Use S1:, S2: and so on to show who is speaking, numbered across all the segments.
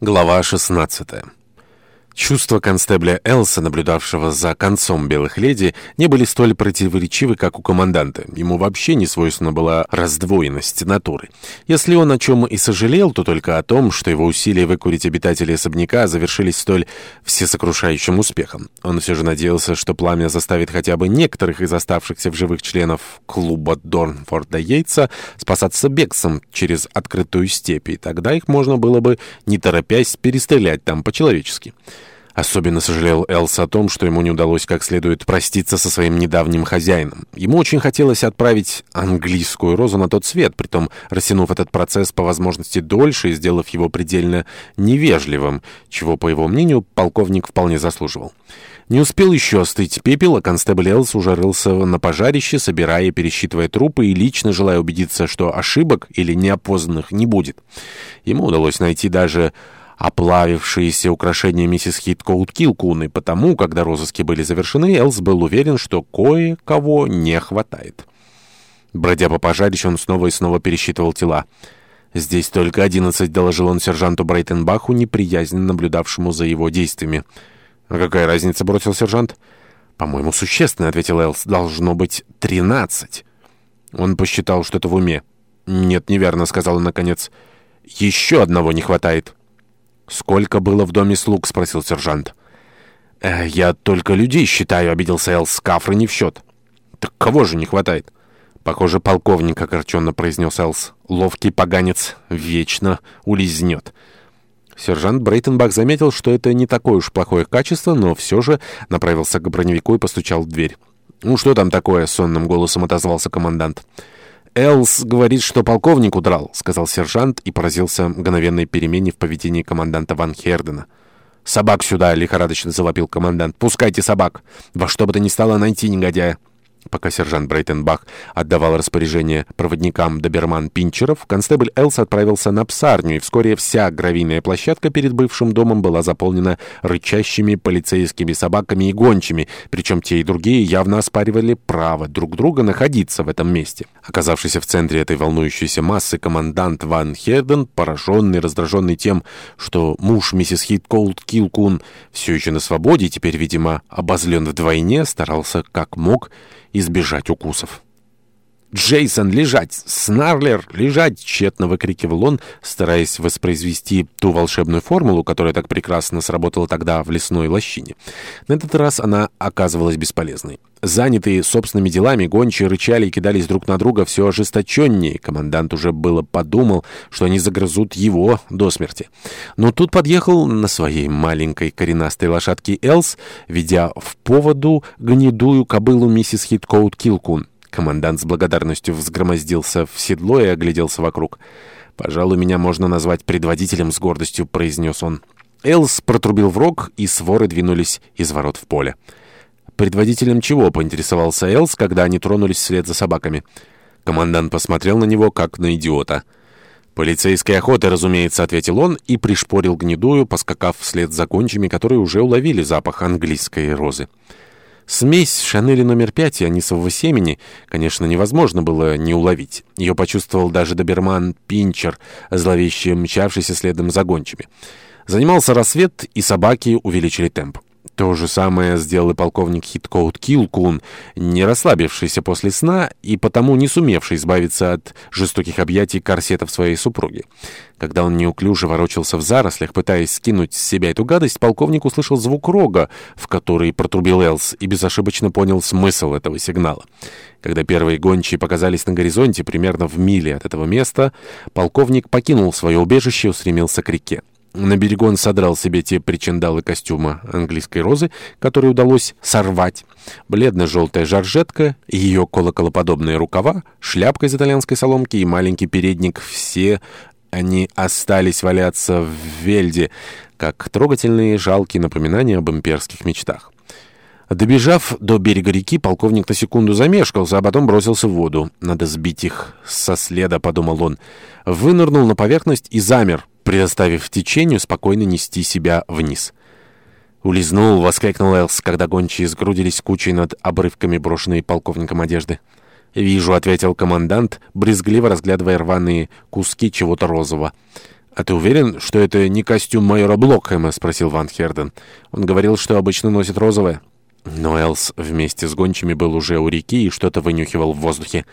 S1: Глава 16 Чувства констебля Элса, наблюдавшего за концом «Белых леди», не были столь противоречивы, как у команданта. Ему вообще не свойственна была раздвоенность натуры. Если он о чем и сожалел, то только о том, что его усилия выкурить обитателей особняка завершились столь всесокрушающим успехом. Он все же надеялся, что пламя заставит хотя бы некоторых из оставшихся в живых членов клуба Дорнфорда Йейтса спасаться бегством через открытую степь, и тогда их можно было бы, не торопясь, перестрелять там по-человечески. Особенно сожалел Элс о том, что ему не удалось как следует проститься со своим недавним хозяином. Ему очень хотелось отправить английскую розу на тот свет, притом растянув этот процесс по возможности дольше и сделав его предельно невежливым, чего, по его мнению, полковник вполне заслуживал. Не успел еще остыть пепел, а констебль Элс уже рылся на пожарище, собирая и пересчитывая трупы, и лично желая убедиться, что ошибок или неопознанных не будет. Ему удалось найти даже Оплавившиеся украшения миссис Хиткоут Килкуны, потому, когда розыски были завершены, Элс был уверен, что кое-кого не хватает. Бродя по пожарищу, он снова и снова пересчитывал тела. «Здесь только одиннадцать», — доложил он сержанту Брайтенбаху неприязненно наблюдавшему за его действиями. «А какая разница?» — бросил сержант. «По-моему, существенно», — ответил Элс. «Должно быть тринадцать». Он посчитал что-то в уме. «Нет, неверно», — сказал он наконец. «Еще одного не хватает». «Сколько было в доме слуг?» — спросил сержант. «Э, «Я только людей считаю», — обиделся Элс. «Кафры не в счет». «Так кого же не хватает?» «Похоже, полковник», — огорченно произнес Элс. «Ловкий поганец вечно улизнет». Сержант Брейтенбах заметил, что это не такое уж плохое качество, но все же направился к броневику и постучал в дверь. «Ну что там такое?» — сонным голосом отозвался командант. «Командант». Элс говорит, что полковник удрал», — сказал сержант и поразился мгновенной перемене в поведении команданта Ван Хердена. «Собак сюда!» — лихорадочно завопил командант. «Пускайте собак! Во что бы то ни стало найти негодяя!» Пока сержант Брейтенбах отдавал распоряжение проводникам доберман Пинчеров, констебль Элс отправился на псарню, и вскоре вся гравийная площадка перед бывшим домом была заполнена рычащими полицейскими собаками и гончими, причем те и другие явно оспаривали право друг друга находиться в этом месте. Оказавшийся в центре этой волнующейся массы командант Ван Херден, пораженный, раздраженный тем, что муж миссис Хит Коулд Килкун все еще на свободе и теперь, видимо, обозлен вдвойне, старался как мог избежать укусов. «Джейсон, лежать! Снарлер, лежать!» — тщетно выкрикивал он, стараясь воспроизвести ту волшебную формулу, которая так прекрасно сработала тогда в лесной лощине. На этот раз она оказывалась бесполезной. Занятые собственными делами, гончие рычали и кидались друг на друга все ожесточеннее. Командант уже было подумал, что они загрызут его до смерти. Но тут подъехал на своей маленькой коренастой лошадке Элс, ведя в поводу гнедую кобылу миссис Хиткоут Килкун. Командант с благодарностью взгромоздился в седло и огляделся вокруг. «Пожалуй, меня можно назвать предводителем с гордостью», — произнес он. Элс протрубил в рог, и своры двинулись из ворот в поле. «Предводителем чего?» — поинтересовался Элс, когда они тронулись вслед за собаками. Командант посмотрел на него, как на идиота. «Полицейской охоты, разумеется», — ответил он и пришпорил гнедую, поскакав вслед за кончами, которые уже уловили запах английской розы. Смесь Шанели номер 5 и анисового семени, конечно, невозможно было не уловить. Ее почувствовал даже доберман Пинчер, зловеще мчавшийся следом за гончими. Занимался рассвет, и собаки увеличили темп. То же самое сделал и полковник Хиткоут Килкун, не расслабившийся после сна и потому не сумевший избавиться от жестоких объятий корсетов своей супруги. Когда он неуклюже ворочался в зарослях, пытаясь скинуть с себя эту гадость, полковник услышал звук рога, в который протрубил Элс, и безошибочно понял смысл этого сигнала. Когда первые гончие показались на горизонте, примерно в миле от этого места, полковник покинул свое убежище и устремился к реке. На берегу он содрал себе те причиндалы костюма английской розы, которые удалось сорвать. Бледно-желтая жаржетка, ее колоколоподобные рукава, шляпка из итальянской соломки и маленький передник — все они остались валяться в вельде, как трогательные жалкие напоминания об имперских мечтах. Добежав до берега реки, полковник на секунду замешкался, а потом бросился в воду. «Надо сбить их со следа», — подумал он. Вынырнул на поверхность и замер — предоставив течению спокойно нести себя вниз. «Улизнул!» — воскликнул Элс, когда гончие сгрудились кучей над обрывками, брошенной полковником одежды. «Вижу», — ответил командант, брезгливо разглядывая рваные куски чего-то розового. «А ты уверен, что это не костюм майора Блокхэма?» — спросил Ван Херден. «Он говорил, что обычно носит розовое». Но Элс вместе с гончими был уже у реки и что-то вынюхивал в воздухе.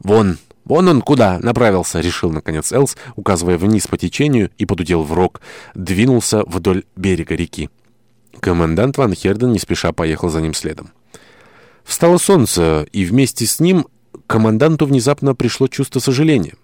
S1: «Вон!» «Вон он куда направился», — решил, наконец, Элс, указывая вниз по течению и подудел в рог, двинулся вдоль берега реки. Командант Ван Херден не спеша поехал за ним следом. Встало солнце, и вместе с ним команданту внезапно пришло чувство сожаления.